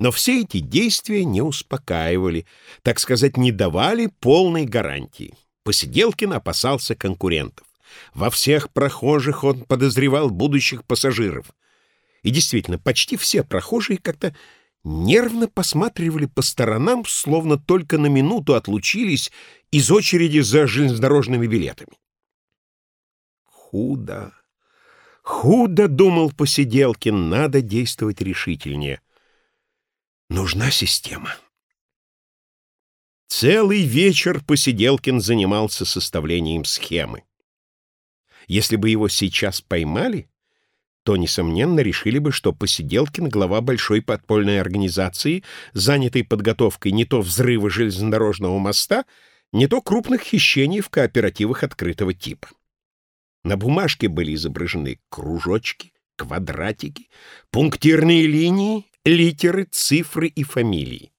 Но все эти действия не успокаивали, так сказать, не давали полной гарантии. Посиделкин опасался конкурентов. Во всех прохожих он подозревал будущих пассажиров. И действительно, почти все прохожие как-то нервно посматривали по сторонам, словно только на минуту отлучились из очереди за железнодорожными билетами. Худо, худо, думал Посиделкин, надо действовать решительнее. Нужна система. Целый вечер Посиделкин занимался составлением схемы. Если бы его сейчас поймали, то, несомненно, решили бы, что Посиделкин — глава большой подпольной организации, занятой подготовкой не то взрыва железнодорожного моста, не то крупных хищений в кооперативах открытого типа. На бумажке были изображены кружочки, квадратики, пунктирные линии, литеры, цифры и фамилии.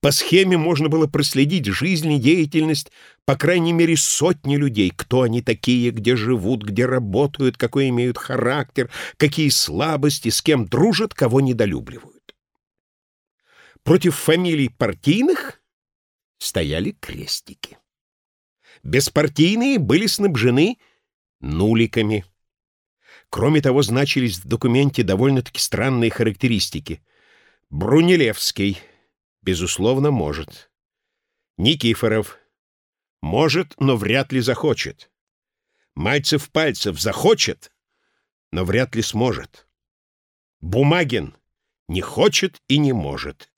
По схеме можно было проследить жизнь и деятельность по крайней мере сотни людей, кто они такие, где живут, где работают, какой имеют характер, какие слабости, с кем дружат, кого недолюбливают. Против фамилий партийных стояли крестики. Беспартийные были снабжены нуликами. Кроме того, значились в документе довольно-таки странные характеристики. Брунелевский — Безусловно, может. Никифоров. Может, но вряд ли захочет. Мальцев-Пальцев захочет, но вряд ли сможет. Бумагин не хочет и не может.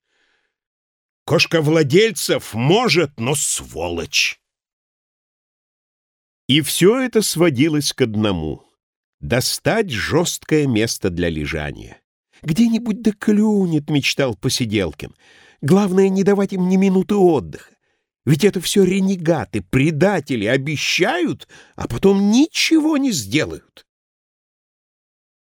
Кошка-владельцев может, но сволочь. И все это сводилось к одному — достать жесткое место для лежания. «Где-нибудь да клюнет», — мечтал Посиделкин. Главное, не давать им ни минуты отдыха. Ведь это все ренегаты, предатели, обещают, а потом ничего не сделают.